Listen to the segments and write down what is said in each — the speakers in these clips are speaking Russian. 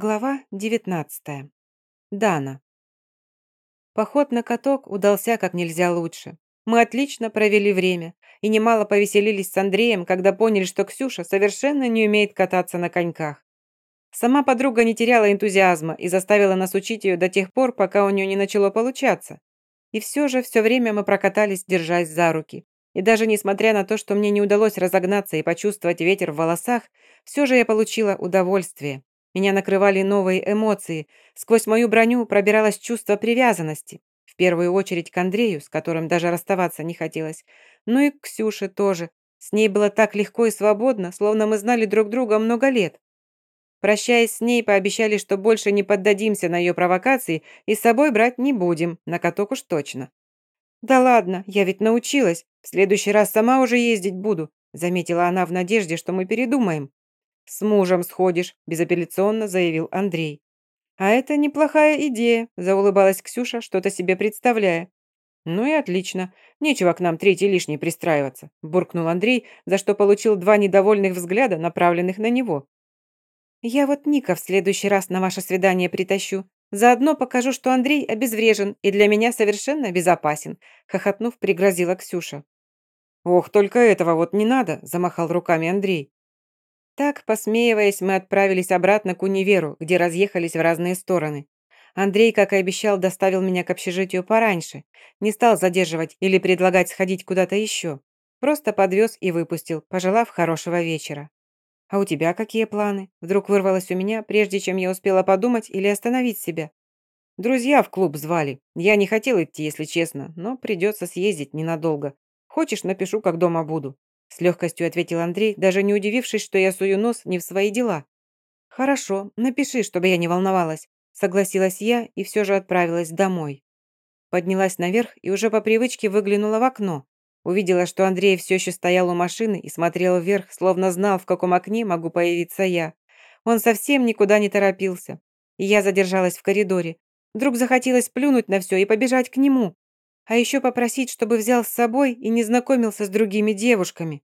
Глава 19. Дана. Поход на каток удался как нельзя лучше. Мы отлично провели время и немало повеселились с Андреем, когда поняли, что Ксюша совершенно не умеет кататься на коньках. Сама подруга не теряла энтузиазма и заставила нас учить ее до тех пор, пока у нее не начало получаться. И все же все время мы прокатались, держась за руки. И даже несмотря на то, что мне не удалось разогнаться и почувствовать ветер в волосах, все же я получила удовольствие. Меня накрывали новые эмоции. Сквозь мою броню пробиралось чувство привязанности. В первую очередь к Андрею, с которым даже расставаться не хотелось. Ну и к Ксюше тоже. С ней было так легко и свободно, словно мы знали друг друга много лет. Прощаясь с ней, пообещали, что больше не поддадимся на ее провокации и с собой брать не будем, на каток уж точно. «Да ладно, я ведь научилась. В следующий раз сама уже ездить буду», заметила она в надежде, что мы передумаем. «С мужем сходишь», – безапелляционно заявил Андрей. «А это неплохая идея», – заулыбалась Ксюша, что-то себе представляя. «Ну и отлично. Нечего к нам третий лишний пристраиваться», – буркнул Андрей, за что получил два недовольных взгляда, направленных на него. «Я вот Ника в следующий раз на ваше свидание притащу. Заодно покажу, что Андрей обезврежен и для меня совершенно безопасен», – хохотнув, пригрозила Ксюша. «Ох, только этого вот не надо», – замахал руками Андрей. Так, посмеиваясь, мы отправились обратно к универу, где разъехались в разные стороны. Андрей, как и обещал, доставил меня к общежитию пораньше. Не стал задерживать или предлагать сходить куда-то еще. Просто подвез и выпустил, пожелав хорошего вечера. «А у тебя какие планы?» Вдруг вырвалось у меня, прежде чем я успела подумать или остановить себя. Друзья в клуб звали. Я не хотел идти, если честно, но придется съездить ненадолго. Хочешь, напишу, как дома буду. С легкостью ответил Андрей, даже не удивившись, что я сую нос не в свои дела. «Хорошо, напиши, чтобы я не волновалась», согласилась я и все же отправилась домой. Поднялась наверх и уже по привычке выглянула в окно. Увидела, что Андрей все еще стоял у машины и смотрел вверх, словно знал, в каком окне могу появиться я. Он совсем никуда не торопился. И я задержалась в коридоре. Вдруг захотелось плюнуть на все и побежать к нему. А еще попросить, чтобы взял с собой и не знакомился с другими девушками.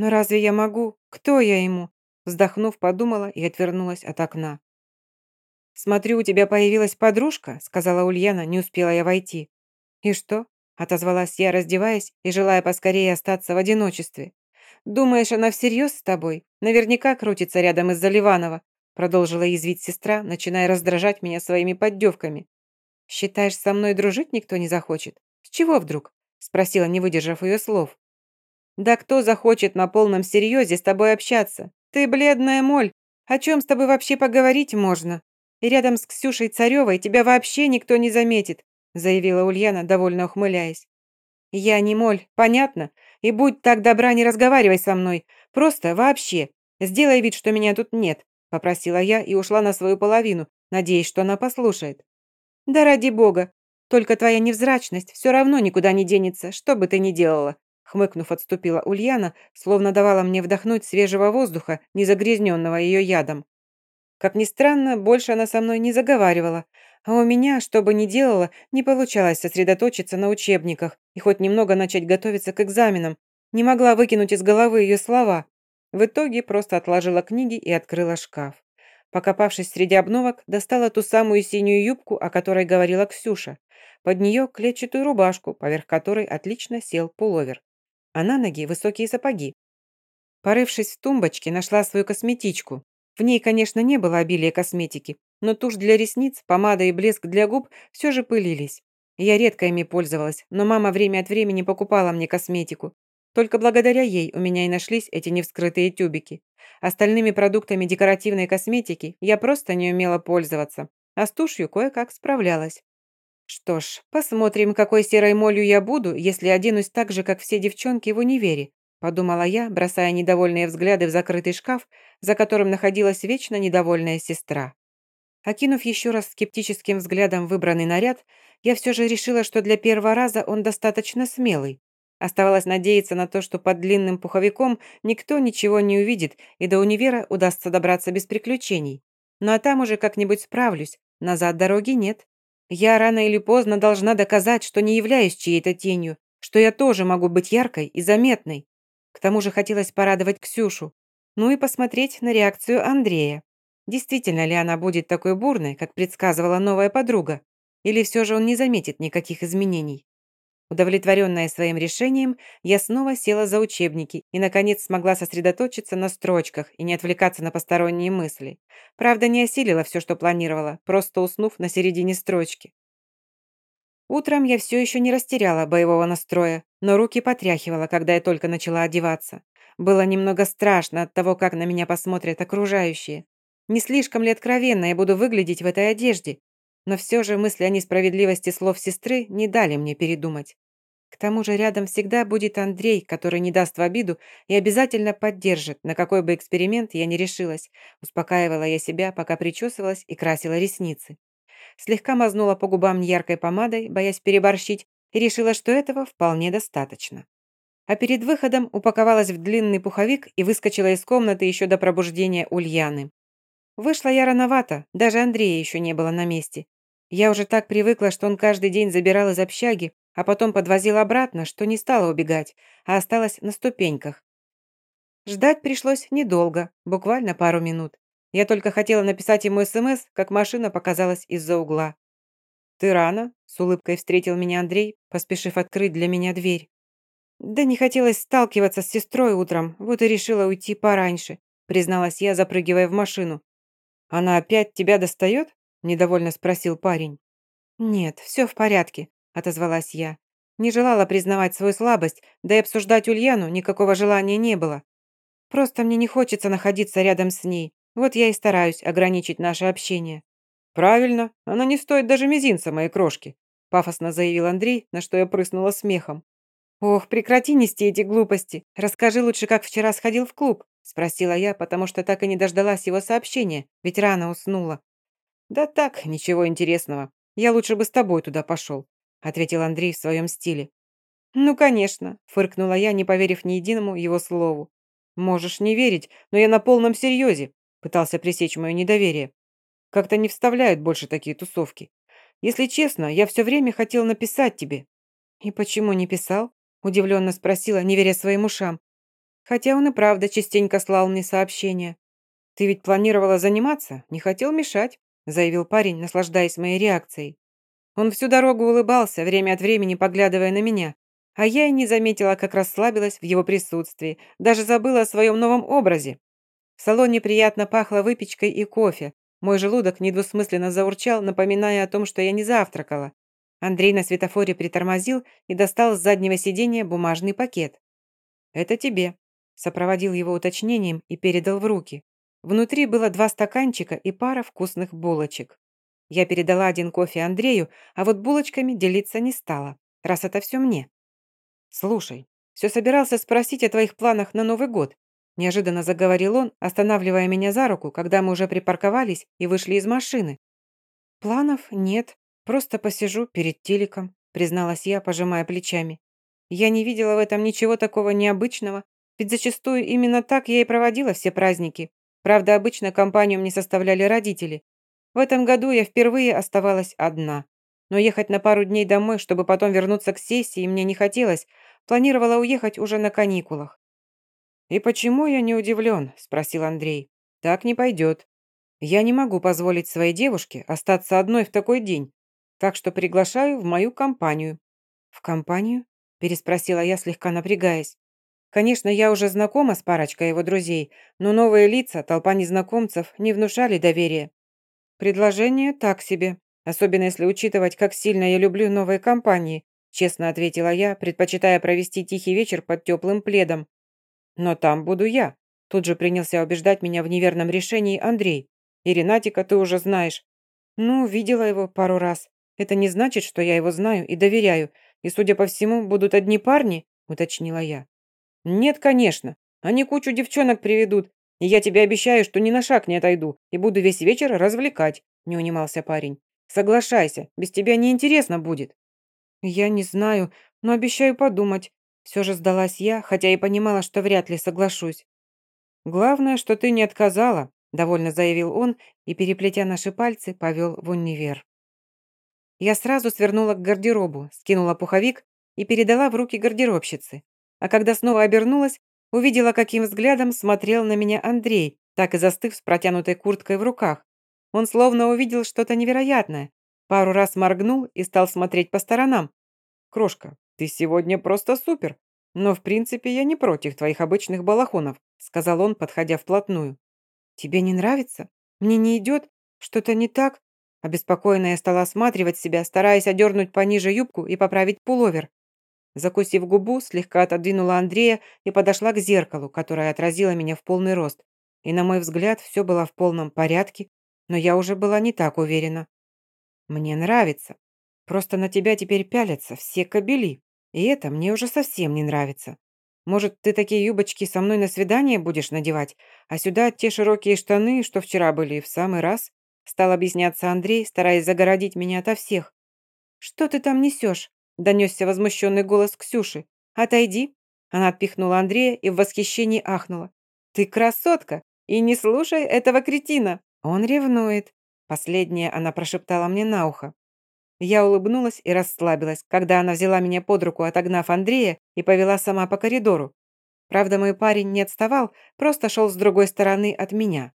Но разве я могу? Кто я ему? Вздохнув, подумала и отвернулась от окна. «Смотрю, у тебя появилась подружка», сказала Ульяна, не успела я войти. «И что?» отозвалась я, раздеваясь и желая поскорее остаться в одиночестве. «Думаешь, она всерьез с тобой? Наверняка крутится рядом из-за Ливанова», продолжила язвить сестра, начиная раздражать меня своими поддевками. «Считаешь, со мной дружить никто не захочет? С чего вдруг?» спросила, не выдержав ее слов. «Да кто захочет на полном серьезе с тобой общаться? Ты бледная моль. О чем с тобой вообще поговорить можно? И рядом с Ксюшей Царевой тебя вообще никто не заметит», заявила Ульяна, довольно ухмыляясь. «Я не моль, понятно? И будь так добра, не разговаривай со мной. Просто вообще. Сделай вид, что меня тут нет», попросила я и ушла на свою половину, надеясь, что она послушает. «Да ради бога. Только твоя невзрачность все равно никуда не денется, что бы ты ни делала», Хмыкнув, отступила Ульяна, словно давала мне вдохнуть свежего воздуха, не загрязненного ее ядом. Как ни странно, больше она со мной не заговаривала, а у меня, что бы ни делала, не получалось сосредоточиться на учебниках и хоть немного начать готовиться к экзаменам. Не могла выкинуть из головы ее слова. В итоге просто отложила книги и открыла шкаф. Покопавшись среди обновок, достала ту самую синюю юбку, о которой говорила Ксюша. Под нее клетчатую рубашку, поверх которой отлично сел пуловер а на ноги высокие сапоги. Порывшись в тумбочке, нашла свою косметичку. В ней, конечно, не было обилия косметики, но тушь для ресниц, помада и блеск для губ все же пылились. Я редко ими пользовалась, но мама время от времени покупала мне косметику. Только благодаря ей у меня и нашлись эти невскрытые тюбики. Остальными продуктами декоративной косметики я просто не умела пользоваться, а с тушью кое-как справлялась. Что ж, посмотрим, какой серой молью я буду, если оденусь так же, как все девчонки в универе, подумала я, бросая недовольные взгляды в закрытый шкаф, за которым находилась вечно недовольная сестра. Окинув еще раз скептическим взглядом выбранный наряд, я все же решила, что для первого раза он достаточно смелый. Оставалось надеяться на то, что под длинным пуховиком никто ничего не увидит, и до универа удастся добраться без приключений. Ну а там уже как-нибудь справлюсь, назад дороги нет. Я рано или поздно должна доказать, что не являюсь чьей-то тенью, что я тоже могу быть яркой и заметной. К тому же хотелось порадовать Ксюшу, ну и посмотреть на реакцию Андрея. Действительно ли она будет такой бурной, как предсказывала новая подруга? Или все же он не заметит никаких изменений? Удовлетворенная своим решением, я снова села за учебники и, наконец, смогла сосредоточиться на строчках и не отвлекаться на посторонние мысли. Правда, не осилила все, что планировала, просто уснув на середине строчки. Утром я все еще не растеряла боевого настроя, но руки потряхивала, когда я только начала одеваться. Было немного страшно от того, как на меня посмотрят окружающие. Не слишком ли откровенно я буду выглядеть в этой одежде? Но все же мысли о несправедливости слов сестры не дали мне передумать. К тому же рядом всегда будет Андрей, который не даст в обиду и обязательно поддержит, на какой бы эксперимент я ни решилась. Успокаивала я себя, пока причесывалась и красила ресницы. Слегка мазнула по губам яркой помадой, боясь переборщить, и решила, что этого вполне достаточно. А перед выходом упаковалась в длинный пуховик и выскочила из комнаты еще до пробуждения Ульяны. Вышла я рановато, даже Андрея еще не было на месте. Я уже так привыкла, что он каждый день забирал из общаги, а потом подвозил обратно, что не стала убегать, а осталась на ступеньках. Ждать пришлось недолго, буквально пару минут. Я только хотела написать ему СМС, как машина показалась из-за угла. «Ты рано?» – с улыбкой встретил меня Андрей, поспешив открыть для меня дверь. «Да не хотелось сталкиваться с сестрой утром, вот и решила уйти пораньше», призналась я, запрыгивая в машину. «Она опять тебя достает?» – недовольно спросил парень. «Нет, все в порядке», – отозвалась я. Не желала признавать свою слабость, да и обсуждать Ульяну никакого желания не было. Просто мне не хочется находиться рядом с ней, вот я и стараюсь ограничить наше общение». «Правильно, она не стоит даже мизинца моей крошки», – пафосно заявил Андрей, на что я прыснула смехом. «Ох, прекрати нести эти глупости. Расскажи лучше, как вчера сходил в клуб. Спросила я, потому что так и не дождалась его сообщения, ведь рано уснула. «Да так, ничего интересного. Я лучше бы с тобой туда пошел», ответил Андрей в своем стиле. «Ну, конечно», фыркнула я, не поверив ни единому его слову. «Можешь не верить, но я на полном серьезе», пытался пресечь мое недоверие. «Как-то не вставляют больше такие тусовки. Если честно, я все время хотел написать тебе». «И почему не писал?» удивленно спросила, не веря своим ушам. Хотя он и правда частенько слал мне сообщения. «Ты ведь планировала заниматься? Не хотел мешать», заявил парень, наслаждаясь моей реакцией. Он всю дорогу улыбался, время от времени поглядывая на меня, а я и не заметила, как расслабилась в его присутствии, даже забыла о своем новом образе. В салоне приятно пахло выпечкой и кофе. Мой желудок недвусмысленно заурчал, напоминая о том, что я не завтракала. Андрей на светофоре притормозил и достал с заднего сиденья бумажный пакет. «Это тебе», сопроводил его уточнением и передал в руки. Внутри было два стаканчика и пара вкусных булочек. Я передала один кофе Андрею, а вот булочками делиться не стала, раз это все мне. «Слушай, все собирался спросить о твоих планах на Новый год», неожиданно заговорил он, останавливая меня за руку, когда мы уже припарковались и вышли из машины. «Планов нет, просто посижу перед телеком», призналась я, пожимая плечами. Я не видела в этом ничего такого необычного ведь зачастую именно так я и проводила все праздники. Правда, обычно компанию мне составляли родители. В этом году я впервые оставалась одна. Но ехать на пару дней домой, чтобы потом вернуться к сессии, мне не хотелось. Планировала уехать уже на каникулах. «И почему я не удивлен?» – спросил Андрей. «Так не пойдет. Я не могу позволить своей девушке остаться одной в такой день, так что приглашаю в мою компанию». «В компанию?» – переспросила я, слегка напрягаясь. Конечно, я уже знакома с парочкой его друзей, но новые лица, толпа незнакомцев, не внушали доверия. Предложение так себе, особенно если учитывать, как сильно я люблю новые компании, честно ответила я, предпочитая провести тихий вечер под теплым пледом. Но там буду я. Тут же принялся убеждать меня в неверном решении Андрей. И Ренатика ты уже знаешь. Ну, видела его пару раз. Это не значит, что я его знаю и доверяю. И, судя по всему, будут одни парни, уточнила я. «Нет, конечно. Они кучу девчонок приведут, и я тебе обещаю, что ни на шаг не отойду и буду весь вечер развлекать», – не унимался парень. «Соглашайся, без тебя неинтересно будет». «Я не знаю, но обещаю подумать». Все же сдалась я, хотя и понимала, что вряд ли соглашусь. «Главное, что ты не отказала», – довольно заявил он и, переплетя наши пальцы, повел в универ. Я сразу свернула к гардеробу, скинула пуховик и передала в руки гардеробщицы а когда снова обернулась, увидела, каким взглядом смотрел на меня Андрей, так и застыв с протянутой курткой в руках. Он словно увидел что-то невероятное. Пару раз моргнул и стал смотреть по сторонам. «Крошка, ты сегодня просто супер. Но, в принципе, я не против твоих обычных балахонов», сказал он, подходя вплотную. «Тебе не нравится? Мне не идет? Что-то не так?» Обеспокоенно я стала осматривать себя, стараясь одернуть пониже юбку и поправить пуловер. Закусив губу, слегка отодвинула Андрея и подошла к зеркалу, которое отразило меня в полный рост. И, на мой взгляд, все было в полном порядке, но я уже была не так уверена. «Мне нравится. Просто на тебя теперь пялятся все кобели, и это мне уже совсем не нравится. Может, ты такие юбочки со мной на свидание будешь надевать, а сюда те широкие штаны, что вчера были, в самый раз?» Стал объясняться Андрей, стараясь загородить меня ото всех. «Что ты там несешь?» Донесся возмущенный голос Ксюши. «Отойди!» Она отпихнула Андрея и в восхищении ахнула. «Ты красотка! И не слушай этого кретина! Он ревнует!» Последнее она прошептала мне на ухо. Я улыбнулась и расслабилась, когда она взяла меня под руку, отогнав Андрея, и повела сама по коридору. Правда, мой парень не отставал, просто шел с другой стороны от меня.